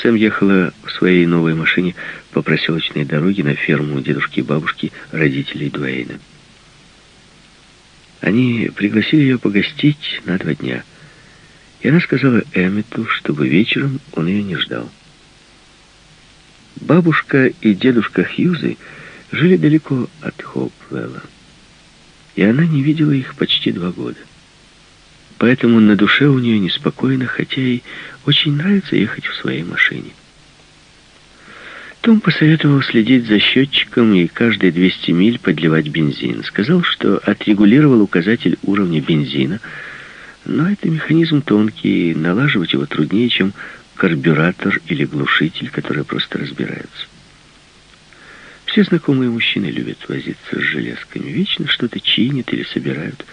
Сэм ехала в своей новой машине по проселочной дороге на ферму дедушки и бабушки, родителей Дуэйна. Они пригласили ее погостить на два дня. И она сказала Эммету, чтобы вечером он ее не ждал. Бабушка и дедушка Хьюзы жили далеко от Хопвелла, и она не видела их почти два года. Поэтому на душе у нее неспокойно, хотя ей очень нравится ехать в своей машине. Том посоветовал следить за счетчиком и каждые 200 миль подливать бензин. Сказал, что отрегулировал указатель уровня бензина, но это механизм тонкий, и налаживать его труднее, чем карбюратор или глушитель, которые просто разбираются. Все знакомые мужчины любят возиться с железками, вечно что-то чинят или собирают.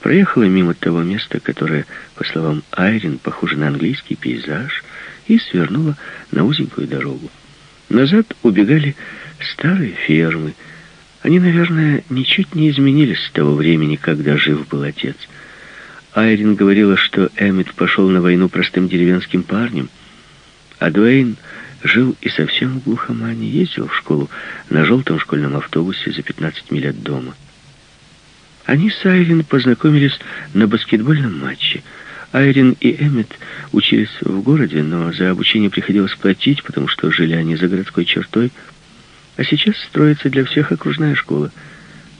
Проехала мимо того места, которое, по словам Айрин, похоже на английский пейзаж, и свернула на узенькую дорогу. Назад убегали старые фермы. Они, наверное, ничуть не изменились с того времени, когда жив был отец. Айрин говорила, что Эммет пошел на войну простым деревенским парнем, а Дуэйн жил и совсем в глухомане, ездил в школу на желтом школьном автобусе за 15 миль от дома. Они с Айрин познакомились на баскетбольном матче — Айрин и Эммет учились в городе, но за обучение приходилось платить, потому что жили они за городской чертой. А сейчас строится для всех окружная школа.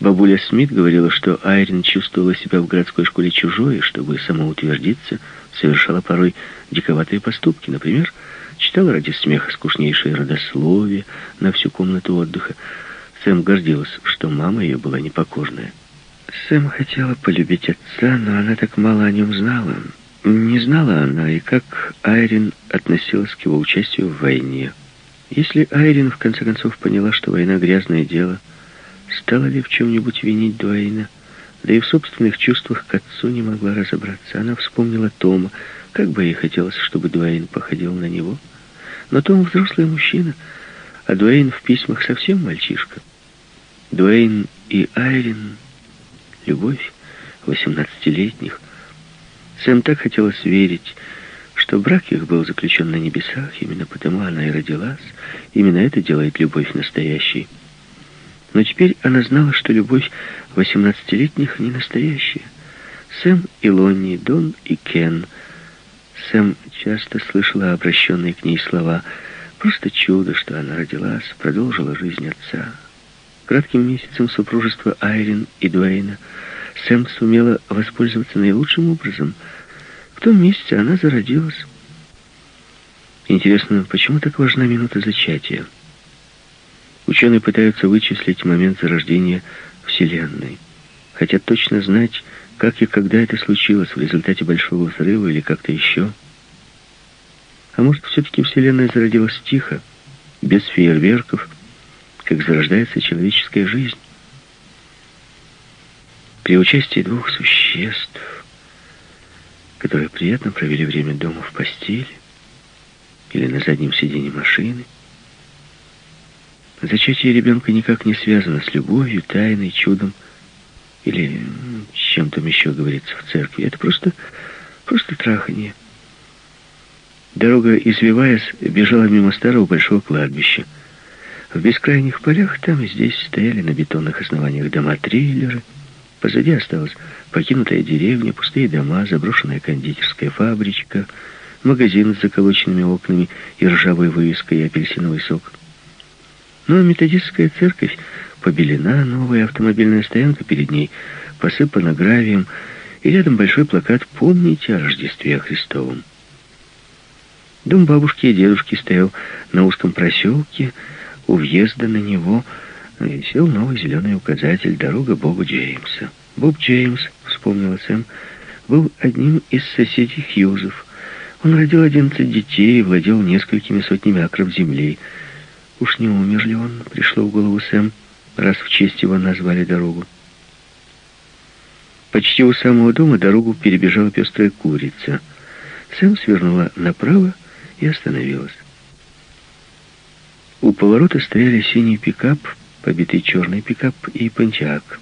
Бабуля Смит говорила, что Айрин чувствовала себя в городской школе чужой, чтобы самоутвердиться, совершала порой диковатые поступки. Например, читала ради смеха скучнейшее родословие на всю комнату отдыха. Сэм гордилась, что мама ее была непокорная. Сэм хотела полюбить отца, но она так мало о нем знала. Не знала она и как Айрин относилась к его участию в войне. Если Айрин в конце концов поняла, что война — грязное дело, стала ли в чем-нибудь винить Дуэйна? Да и в собственных чувствах к отцу не могла разобраться. Она вспомнила Тома. Как бы ей хотелось, чтобы Дуэйн походил на него. Но Том взрослый мужчина, а Дуэйн в письмах совсем мальчишка. Дуэйн и Айрин — любовь восемнадцатилетних — Сэм так хотелось верить, что брак их был заключен на небесах, именно потому она и родилась, именно это делает любовь настоящей. Но теперь она знала, что любовь восемнадцатилетних не настоящая. Сэм и Лонни, Дон и Кен. Сэм часто слышала обращенные к ней слова «Просто чудо, что она родилась, продолжила жизнь отца». Кратким месяцем супружества Айрин и Дуэйна – Сэм сумела воспользоваться наилучшим образом. В том месяце она зародилась. Интересно, почему так важна минута зачатия? Ученые пытаются вычислить момент зарождения Вселенной. Хотят точно знать, как и когда это случилось, в результате большого взрыва или как-то еще. А может, все-таки Вселенная зародилась тихо, без фейерверков, как зарождается человеческая жизнь? При участии двух существ, которые приятно провели время дома в постели или на заднем сиденье машины, зачатие ребенка никак не связано с любовью, тайной, чудом или чем там еще говорится в церкви. Это просто, просто трахание. Дорога, извиваясь, бежала мимо старого большого кладбища. В бескрайних полях там и здесь стояли на бетонных основаниях дома-триллеры, Позади осталась покинутая деревня, пустые дома, заброшенная кондитерская фабричка, магазин с заколоченными окнами и ржавой вывеской и апельсиновый сок. Но методистская церковь побелена, новая автомобильная стоянка перед ней посыпана гравием, и рядом большой плакат «Помните о Рождестве Христовом». Дом бабушки и дедушки стоял на узком проселке, у въезда на него – висел новый зеленый указатель «Дорога Боба Джеймса». Боб Джеймс, вспомнила Сэм, был одним из соседей Хьюзов. Он родил одиннадцать детей и владел несколькими сотнями акров земли. Уж не умер ли он, пришло в голову Сэм, раз в честь его назвали дорогу. Почти у самого дома дорогу перебежала пестрая курица. Сэм свернула направо и остановилась. У поворота стояли синий пикап — побитый черный пикап и пончак.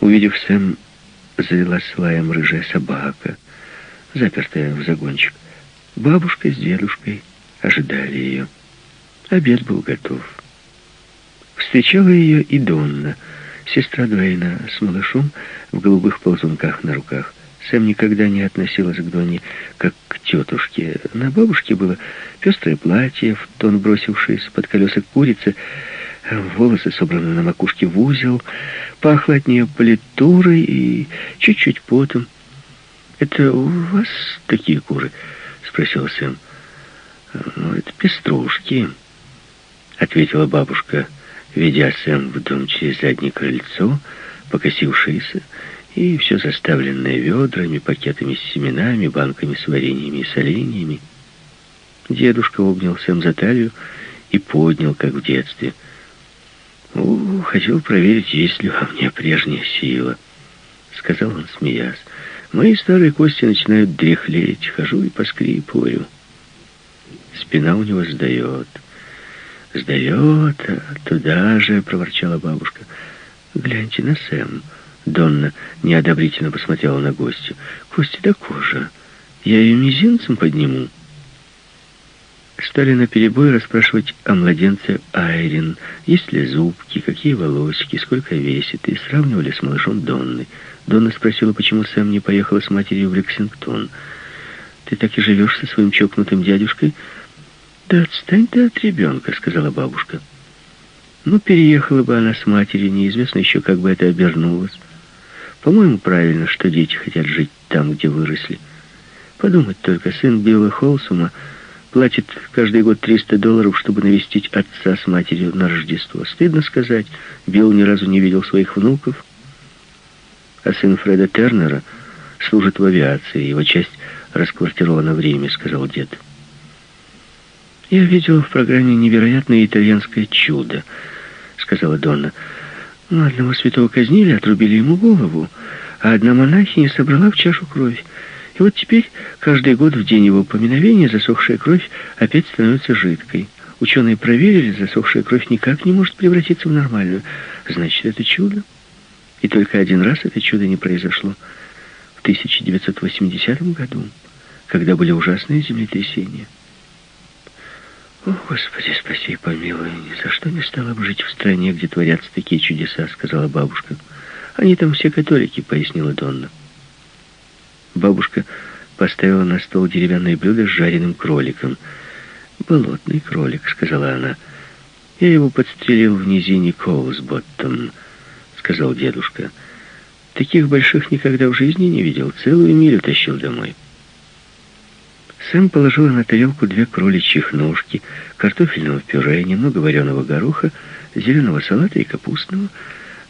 Увидев Сэм, залилась лаем рыжая собака, запертая в загончик. Бабушка с дедушкой ожидали ее. Обед был готов. Встречала ее и Донна, сестра Дуэйна с малышом в голубых ползунках на руках. Сэм никогда не относилась к Донне как к тетушке. На бабушке было пестрое платье, в тон бросившееся под колеса курицы, волосы собраны на макушке в узел, пахло от нее политурой и чуть-чуть потом. «Это у вас такие куры?» — спросил Сэм. «Ну, это пеструшки», — ответила бабушка, ведя Сэм в дом через заднее крыльцо, покосившееся, и все заставленное ведрами, пакетами с семенами, банками с вареньями и соленьями. Дедушка обнял Сэм за талию и поднял, как в детстве. «О, хотел проверить, есть ли во мне прежняя сила», — сказал он, смеясь. «Мои старые кости начинают дряхлеть, хожу и поскрипываю. Спина у него сдает». «Сдает, а туда же», — проворчала бабушка. «Гляньте на Сэм». Донна неодобрительно посмотрела на гостя. «Кости да кожа. Я ее мизинцем подниму». Стали наперебой расспрашивать о младенце Айрин. Есть ли зубки, какие волосики, сколько весит, и сравнивали с малышом Донны. Донна спросила, почему Сэм не поехала с матерью в Лексингтон. «Ты так и живешь со своим чокнутым дядюшкой?» «Да отстань ты от ребенка», — сказала бабушка. «Ну, переехала бы она с матерью, неизвестно еще, как бы это обернулось. По-моему, правильно, что дети хотят жить там, где выросли. Подумать только, сын Билла Холсума платит каждый год 300 долларов, чтобы навестить отца с матерью на Рождество. Стыдно сказать, Билл ни разу не видел своих внуков. А сын Фреда Тернера служит в авиации, его часть расквартирована в Риме, сказал дед. «Я видел в программе «Невероятное итальянское чудо», — сказала Донна. Ну, одного святого казнили, отрубили ему голову, а одна монахиня собрала в чашу кровь. И вот теперь, каждый год в день его поминовения, засохшая кровь опять становится жидкой. Ученые проверили, засохшая кровь никак не может превратиться в нормальную. Значит, это чудо. И только один раз это чудо не произошло. В 1980 году, когда были ужасные землетрясения. «О, Господи, спаси и помилуй, ни за что не стала бы жить в стране, где творятся такие чудеса», — сказала бабушка. «Они там все католики», — пояснила Донна. Бабушка поставила на стол деревянное блюдо с жареным кроликом. «Болотный кролик», — сказала она. «Я его подстрелил в низине Коусботтом», — сказал дедушка. «Таких больших никогда в жизни не видел. Целую милю тащил домой». Сэм положила на тарелку две кроличьих ножки, картофельного пюре, немного вареного гороха, зеленого салата и капустного.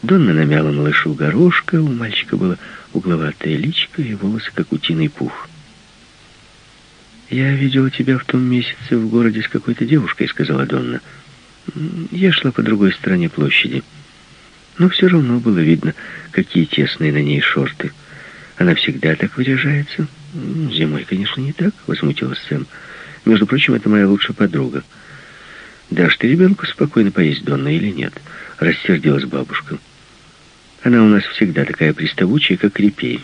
Донна намяла малышу горошка, у мальчика было угловатое личико и волосы, как утиный пух. «Я видела тебя в том месяце в городе с какой-то девушкой», — сказала Донна. «Я шла по другой стороне площади. Но все равно было видно, какие тесные на ней шорты. Она всегда так выряжается». «Зимой, конечно, не так», — возмутилась Сэм. «Между прочим, это моя лучшая подруга». «Дашь ты ребенку спокойно поесть, Донна, или нет?» — рассердилась бабушка. «Она у нас всегда такая приставучая, как репей».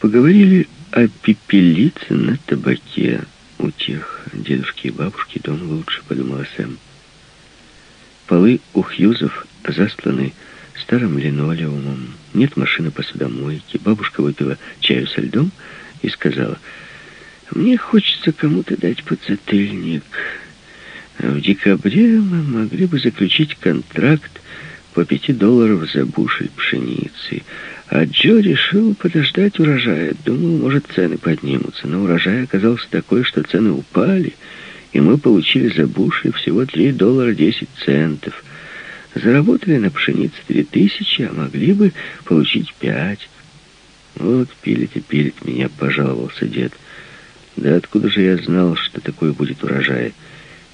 Поговорили о пепелице на табаке. У тех дедушки и бабушки дома лучше, подумала Сэм. Полы у Хьюзов засланы старым линолеумом. Нет машины посудомойки. Бабушка выпила чаю со льдом и сказала, «Мне хочется кому-то дать подзатыльник. В декабре мы могли бы заключить контракт по пяти долларов за бушель пшеницы. А Джо решил подождать урожая. Думал, может, цены поднимутся. Но урожай оказался такой, что цены упали, и мы получили за бушель всего три доллара десять центов. Заработали на пшенице три тысячи, а могли бы получить пять. «Вот пилит и пилит меня», — пожаловался дед. «Да откуда же я знал, что такое будет урожай?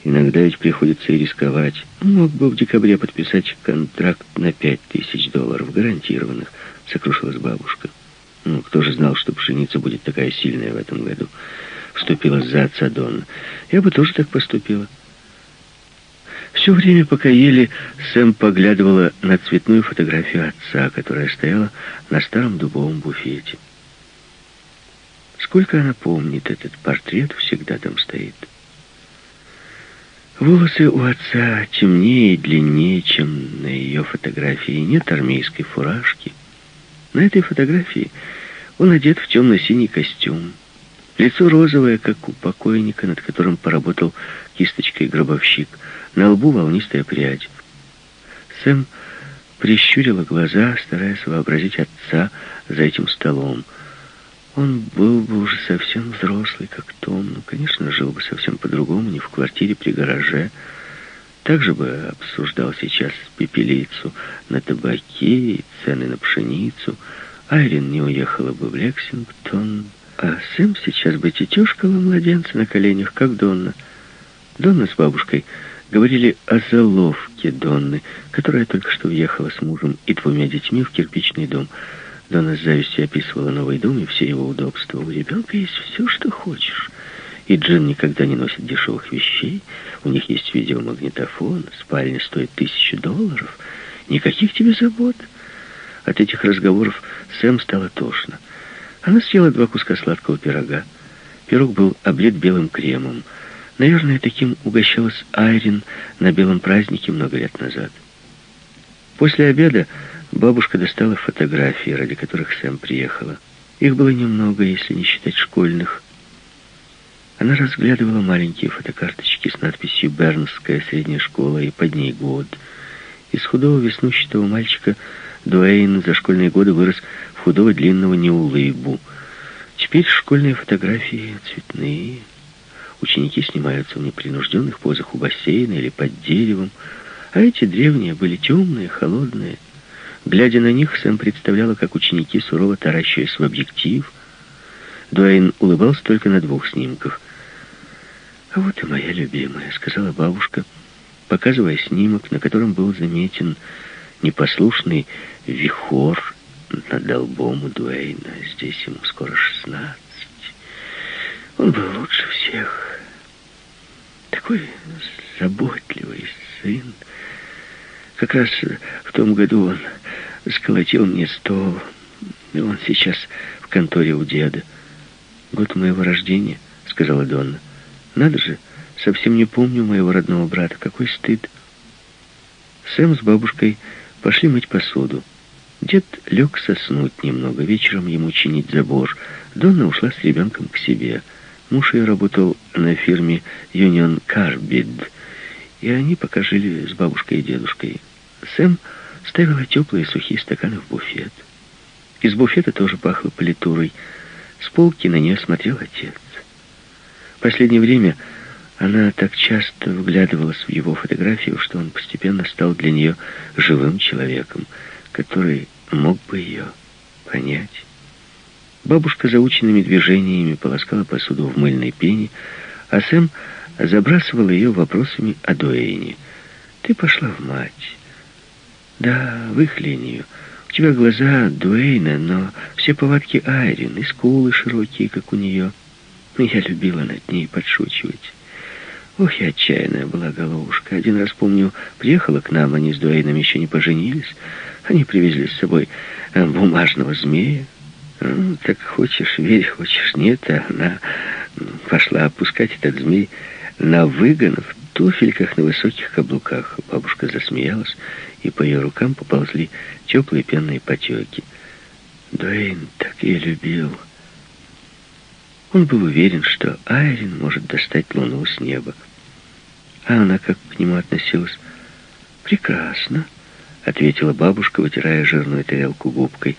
Иногда ведь приходится и рисковать. Мог бы в декабре подписать контракт на пять тысяч долларов, гарантированных», — сокрушилась бабушка. «Ну, кто же знал, что пшеница будет такая сильная в этом году?» Вступила за отца Донна. «Я бы тоже так поступила». Все время, пока ели, Сэм поглядывала на цветную фотографию отца, которая стояла на старом дубовом буфете. Сколько она помнит, этот портрет всегда там стоит. Волосы у отца темнее и длиннее, чем на ее фотографии. Нет армейской фуражки. На этой фотографии он одет в темно-синий костюм. Лицо розовое, как у покойника, над которым поработал кисточкой гробовщик. На лбу волнистая прядь. Сэм прищурила глаза, стараясь вообразить отца за этим столом. Он был бы уже совсем взрослый, как Том. Ну, конечно, жил бы совсем по-другому, не в квартире при гараже. Также бы обсуждал сейчас пепелицу на табаке и цены на пшеницу. Айрин не уехала бы в Лексингтон. А Сэм сейчас бы тетюшкала младенца на коленях, как Донна. Донна с бабушкой говорили о заловке Донны, которая только что въехала с мужем и двумя детьми в кирпичный дом. Донна с завистью описывала новый дом и все его удобства. У ребенка есть все, что хочешь. И Джин никогда не носит дешевых вещей. У них есть видеомагнитофон, спальня стоит тысячу долларов. Никаких тебе забот. От этих разговоров Сэм стало тошно. Она съела два куска сладкого пирога. Пирог был облит белым кремом. Наверное, таким угощалась Айрин на белом празднике много лет назад. После обеда Бабушка достала фотографии, ради которых Сэм приехала. Их было немного, если не считать школьных. Она разглядывала маленькие фотокарточки с надписью «Бернская средняя школа» и под ней год. Из худого веснущатого мальчика Дуэйн за школьные годы вырос в худого длинного неулыбу. Теперь школьные фотографии цветные. Ученики снимаются в непринужденных позах у бассейна или под деревом, а эти древние были темные, холодные, Глядя на них, Сэм представляла, как ученики сурово таращаясь в объектив. Дуэйн улыбался только на двух снимках. «А вот и моя любимая», — сказала бабушка, показывая снимок, на котором был заметен непослушный вихор над лбом Дуэйна. Здесь ему скоро шестнадцать. Он был лучше всех. Такой заботливый сын. Как раз в том году он сколотил мне стол. И он сейчас в конторе у деда. Год моего рождения, сказала Донна. Надо же, совсем не помню моего родного брата. Какой стыд. Сэм с бабушкой пошли мыть посуду. Дед лег соснуть немного, вечером ему чинить забор. Донна ушла с ребенком к себе. Муж ее работал на фирме Union Carbide, и они пока жили с бабушкой и дедушкой. Сэм ставила теплые сухие стаканы в буфет. Из буфета тоже пахло политурой. С полки на нее смотрел отец. В последнее время она так часто вглядывалась в его фотографию, что он постепенно стал для нее живым человеком, который мог бы ее понять. Бабушка заученными движениями полоскала посуду в мыльной пене, а Сэм забрасывал ее вопросами о Дуэйне. «Ты пошла в мать. Да, в их линию. У тебя глаза Дуэйна, но все повадки Айрин, и скулы широкие, как у нее. Я любила над ней подшучивать. Ох, и отчаянная была головушка. Один раз, помню, приехала к нам, они с Дуэйном еще не поженились. Они привезли с собой э, бумажного змея. Ну, так хочешь, верь, хочешь, нет. А она пошла опускать этот змей на выгон в туфельках на высоких каблуках. Бабушка засмеялась и по ее рукам поползли теплые пенные потеки. Дуэйн так ее любил. Он был уверен, что Айрин может достать луну с неба. А она как к нему относилась? «Прекрасно», — ответила бабушка, вытирая жирную тарелку губкой.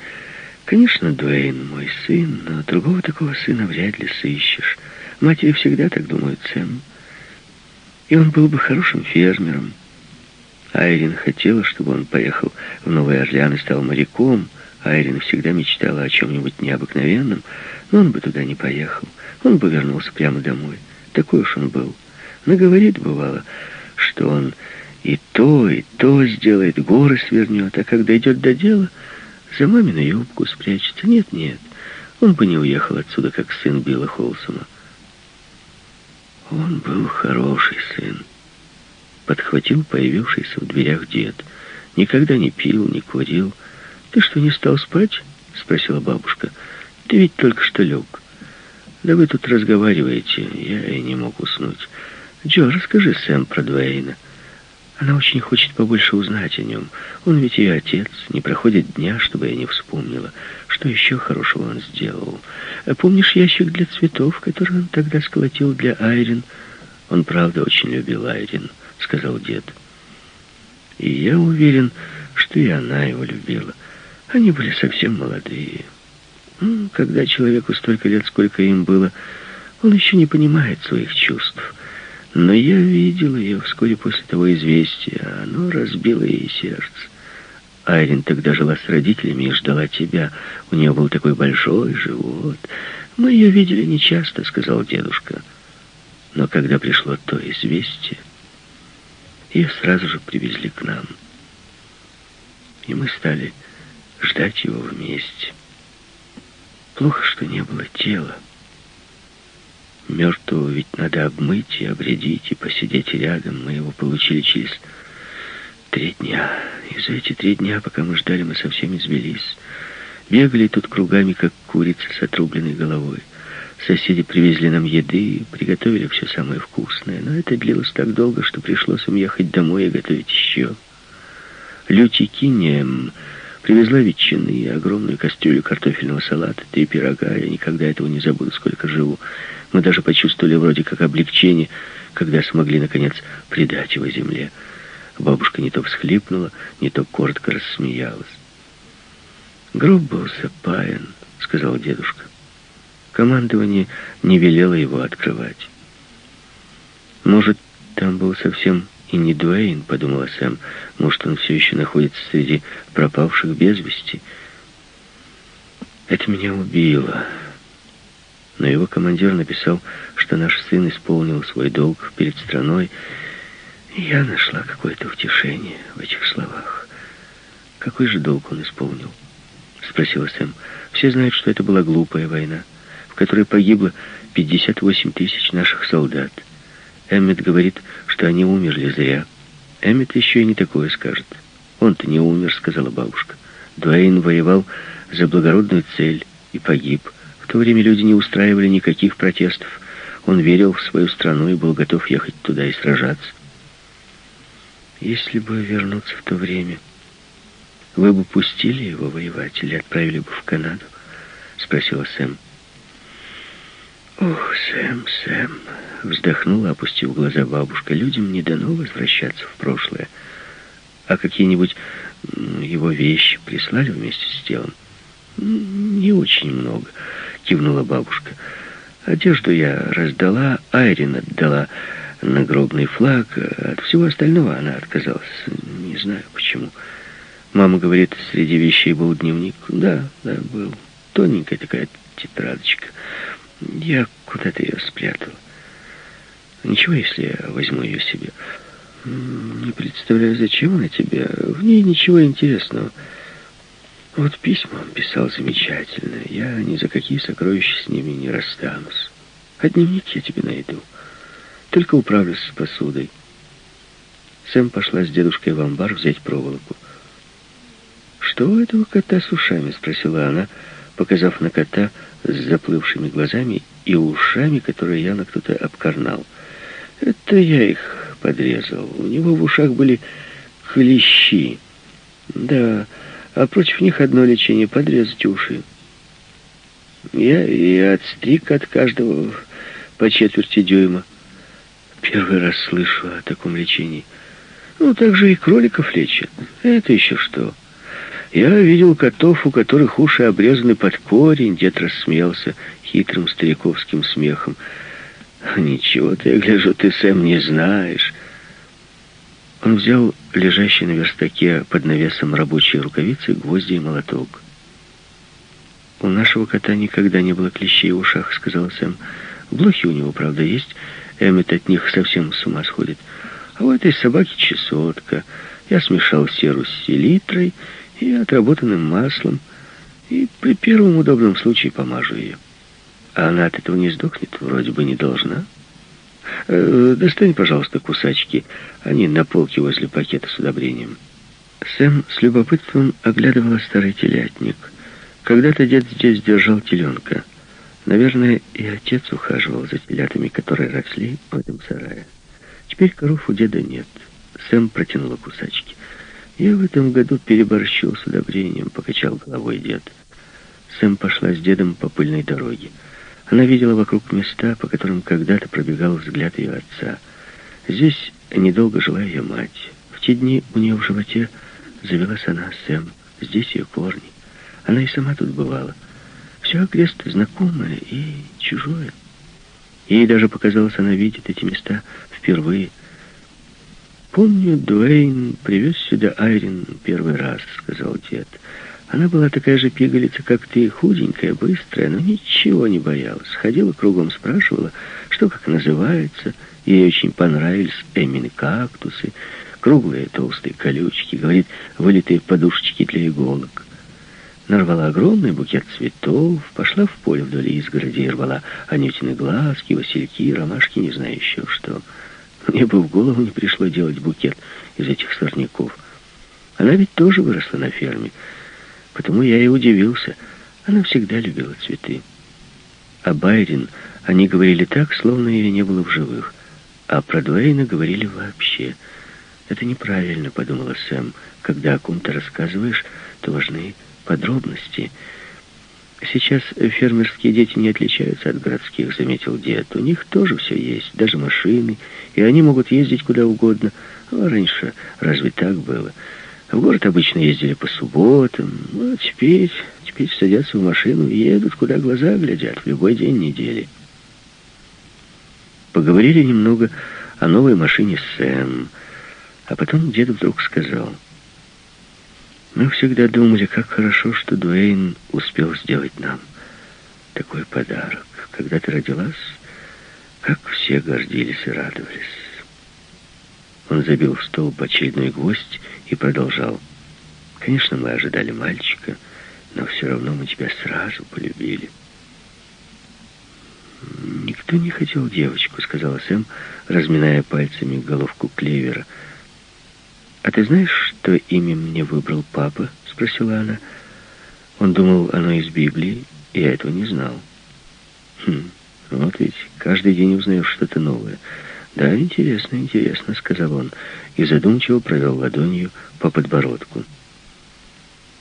«Конечно, Дуэйн мой сын, но другого такого сына вряд ли сыщешь. Матери всегда так думают, Сэм. И он был бы хорошим фермером». Айрин хотела, чтобы он поехал в Новый Орлеан и стал моряком. Айрин всегда мечтала о чем-нибудь необыкновенном, но он бы туда не поехал. Он бы вернулся прямо домой. Такой уж он был. Наговорит, бывало, что он и то, и то сделает, горы свернет, а когда идет до дела, за мамину юбку спрячется. Нет, нет, он бы не уехал отсюда, как сын Билла Холсома. Он был хороший сын подхватил появившийся в дверях дед. Никогда не пил, не курил. «Ты что, не стал спать?» — спросила бабушка. «Ты ведь только что лег». Да вы тут разговариваете, я и не мог уснуть. Джо, расскажи Сэм про Дуэйна. Она очень хочет побольше узнать о нем. Он ведь ее отец. Не проходит дня, чтобы я не вспомнила, что еще хорошего он сделал. А помнишь ящик для цветов, который он тогда сколотил для Айрин? Он правда очень любил Айрин, сказал дед. И я уверен, что и она его любила. Они были совсем молодые. Когда человеку столько лет, сколько им было, он еще не понимает своих чувств. Но я видел ее вскоре после того известия, оно разбило ей сердце. Айрин тогда жила с родителями и ждала тебя. У нее был такой большой живот. Мы ее видели нечасто, сказал дедушка. Но когда пришло то известие, ее сразу же привезли к нам. И мы стали ждать его вместе. Плохо, что не было тела. Мертвого ведь надо обмыть и обредить, и посидеть рядом. Мы его получили через три дня. И за эти три дня, пока мы ждали, мы совсем извелись. Бегали тут кругами, как курица с отрубленной головой. Соседи привезли нам еды, приготовили все самое вкусное. Но это длилось так долго, что пришлось им ехать домой и готовить еще. Лютикинием привезла ветчины и огромную кастрюлю картофельного салата, три пирога. Я никогда этого не забуду, сколько живу. Мы даже почувствовали вроде как облегчение, когда смогли, наконец, предать его земле. Бабушка не то всхлипнула, не то коротко рассмеялась. «Гроб был запаян», — сказал дедушка. Командование не велело его открывать. «Может, там был совсем и не Дуэйн», — подумала Сэм. «Может, он все еще находится среди пропавших без вести». «Это меня убило». Но его командир написал, что наш сын исполнил свой долг перед страной, и я нашла какое-то утешение в этих словах. «Какой же долг он исполнил?» — спросила Сэм. «Все знают, что это была глупая война, в которой погибло 58 тысяч наших солдат. Эммет говорит, что они умерли зря. Эммет еще и не такое скажет. Он-то не умер, сказала бабушка. Дуэйн воевал за благородную цель и погиб. В то время люди не устраивали никаких протестов. Он верил в свою страну и был готов ехать туда и сражаться. Если бы вернуться в то время, вы бы пустили его воевать или отправили бы в Канаду? Спросила Сэм. Ох, Сэм, Сэм, вздохнула, опустив глаза бабушка. Людям не дано возвращаться в прошлое. А какие-нибудь его вещи прислали вместе с телом? Не очень много, кивнула бабушка. Одежду я раздала, Айрин отдала нагробный флаг. От всего остального она отказалась. Не знаю почему. Мама говорит, среди вещей был дневник. Да, да, был. Тоненькая такая тетрадочка. Я куда-то ее спрятал. Ничего, если я возьму ее себе. Не представляю, зачем она тебе. В ней ничего интересного. Вот письма он писал замечательно. Я ни за какие сокровища с ними не расстанусь. А дневник я тебе найду. Только управлюсь с посудой. Сэм пошла с дедушкой в амбар взять проволоку. «Что у этого кота с ушами?» — спросила она, показав на кота с заплывшими глазами и ушами, которые явно кто-то обкарнал. «Это я их подрезал. У него в ушах были клещи. Да, а против них одно лечение — подрезать уши. Я и отстриг от каждого по четверти дюйма. Первый раз слышу о таком лечении. Ну, так же и кроликов лечат. Это еще что? Я видел котов, у которых уши обрезаны под корень. Дед рассмеялся хитрым стариковским смехом. Ничего ты, я гляжу, ты, Сэм, не знаешь. Он взял лежащий на верстаке под навесом рабочие рукавицы, гвозди и молоток. «У нашего кота никогда не было клещей в ушах», — сказал Сэм. «Блохи у него, правда, есть, Эммет от них совсем с ума сходит. А у этой собаки чесотка. Я смешал серу с селитрой и отработанным маслом, и при первом удобном случае помажу ее. А она от этого не сдохнет, вроде бы не должна. Э, достань, пожалуйста, кусачки. Они на полке возле пакета с удобрением. Сэм с любопытством оглядывала старый телятник. Когда-то дед здесь держал теленка. Наверное, и отец ухаживал за телятами, которые росли в этом сарае. Теперь коров у деда нет. Сэм протянула кусачки. «Я в этом году переборщил с удобрением», — покачал головой дед. Сэм пошла с дедом по пыльной дороге. Она видела вокруг места, по которым когда-то пробегал взгляд ее отца. Здесь недолго жила ее мать. В те дни у нее в животе завелась она, Сэм. Здесь ее корни. Она и сама тут бывала. Все окрест знакомое и чужое. Ей даже показалось, она видит эти места впервые. «Помню, Дуэйн привез сюда Айрин первый раз», — сказал дед. Она была такая же пигалица, как ты, худенькая, быстрая, но ничего не боялась. Ходила кругом, спрашивала, что как называется. Ей очень понравились Эмины кактусы, круглые толстые колючки, говорит, вылитые подушечки для иголок. Нарвала огромный букет цветов, пошла в поле вдоль изгороди и рвала анютины глазки, васильки, ромашки, не знаю еще что. Мне бы в голову не пришло делать букет из этих сорняков. Она ведь тоже выросла на ферме, потому я и удивился. Она всегда любила цветы. А Байрин они говорили так, словно ее не было в живых. А про Дуэйна говорили вообще. Это неправильно, подумала Сэм. Когда о ком-то рассказываешь, то важны подробности. Сейчас фермерские дети не отличаются от городских, заметил дед. У них тоже все есть, даже машины, и они могут ездить куда угодно. А раньше разве так было? В город обычно ездили по субботам, а теперь, теперь садятся в машину и едут, куда глаза глядят, в любой день недели. Поговорили немного о новой машине Сэм, а потом дед вдруг сказал, «Мы всегда думали, как хорошо, что Дуэйн успел сделать нам такой подарок. Когда ты родилась, как все гордились и радовались». Он забил в столб очередной гвоздь и продолжал. «Конечно, мы ожидали мальчика, но все равно мы тебя сразу полюбили». «Никто не хотел девочку», — сказала Сэм, разминая пальцами головку клевера. «А ты знаешь, что имя мне выбрал папа?» — спросила она. Он думал, оно из Библии, и я этого не знал. «Хм, вот ведь каждый день узнаешь что-то новое». «Да, интересно, интересно», — сказал он, и задумчиво провел ладонью по подбородку.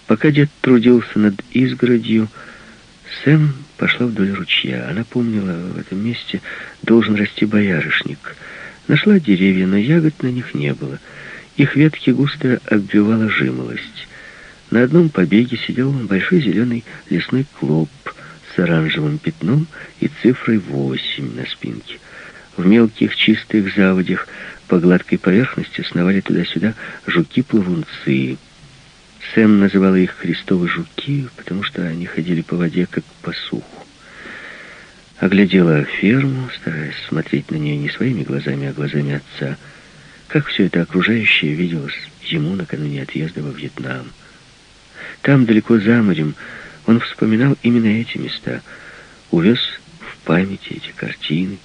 Пока дед трудился над изгородью, Сэм пошла вдоль ручья. Она помнила, в этом месте должен расти боярышник. Нашла деревья, но ягод на них не было. Их ветки густо обвивала жимолость. На одном побеге сидел большой зеленый лесной клоп с оранжевым пятном и цифрой восемь на спинке. В мелких чистых заводях по гладкой поверхности сновали туда-сюда жуки-плавунцы. Сэм называла их христовы жуки, потому что они ходили по воде, как по суху. Оглядела ферму, стараясь смотреть на нее не своими глазами, а глазами отца. Как все это окружающее виделось ему накануне отъезда во Вьетнам. Там, далеко за морем, он вспоминал именно эти места, увез в памяти эти картины,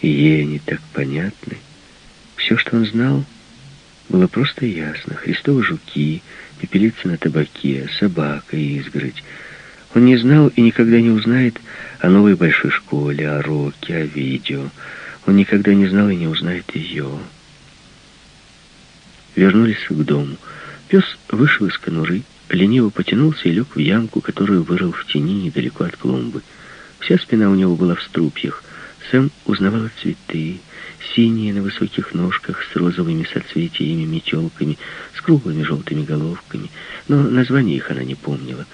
и ей они так понятны. Все, что он знал, было просто ясно. Христовы жуки, пепелица на табаке, собака, изгородь. Он не знал и никогда не узнает о новой большой школе, о роке, о видео. Он никогда не знал и не узнает ее. Вернулись к дому. Пес вышел из конуры, лениво потянулся и лег в ямку, которую вырыл в тени недалеко от клумбы. Вся спина у него была в струпьях. Сэм узнавала цветы, синие на высоких ножках с розовыми соцветиями, метелками, с круглыми желтыми головками, но названия их она не помнила.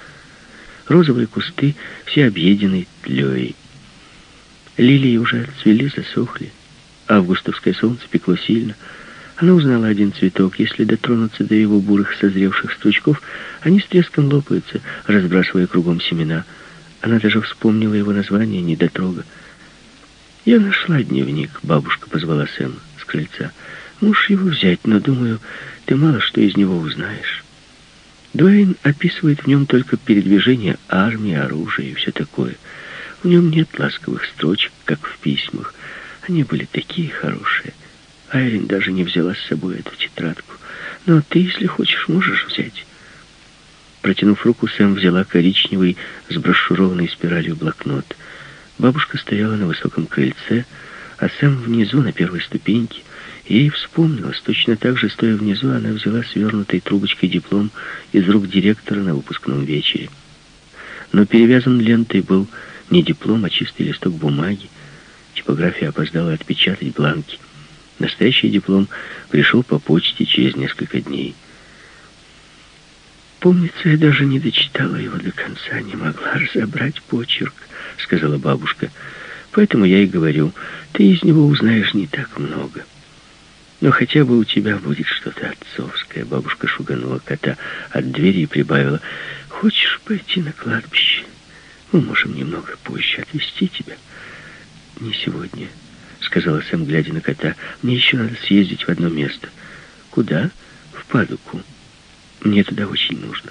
Розовые кусты, все объедены тлей. Лилии уже отцвели, засохли. Августовское солнце пекло сильно. Она узнала один цветок. Если дотронуться до его бурых созревших стручков, они с треском лопаются, разбрасывая кругом семена. Она даже вспомнила его название «Недотрога». «Я нашла дневник», — бабушка позвала Сэм с крыльца. «Можешь его взять, но, думаю, ты мало что из него узнаешь». Дуэйн описывает в нем только передвижение армии, оружия и все такое. В нем нет ласковых строчек, как в письмах. Они были такие хорошие. Айрин даже не взяла с собой эту тетрадку. Но ты, если хочешь, можешь взять. Протянув руку, Сэм взяла коричневый с брошюрованной спиралью блокнот. Бабушка стояла на высоком крыльце, а Сэм внизу, на первой ступеньке. Ей вспомнилось, точно так же, стоя внизу, она взяла свернутой трубочкой диплом из рук директора на выпускном вечере. Но перевязан лентой был не диплом, а чистый листок бумаги. Типография опоздала отпечатать бланки. Настоящий диплом пришел по почте через несколько дней. «Помнится, я даже не дочитала его до конца, не могла разобрать почерк», — сказала бабушка. «Поэтому я и говорю, ты из него узнаешь не так много. Но хотя бы у тебя будет что-то отцовское». Бабушка шуганула кота от двери и прибавила. «Хочешь пойти на кладбище? Мы можем немного позже отвезти тебя». «Не сегодня», — сказала Сэм, глядя на кота. «Мне еще надо съездить в одно место». «Куда?» «В Падуку». Мне туда очень нужно.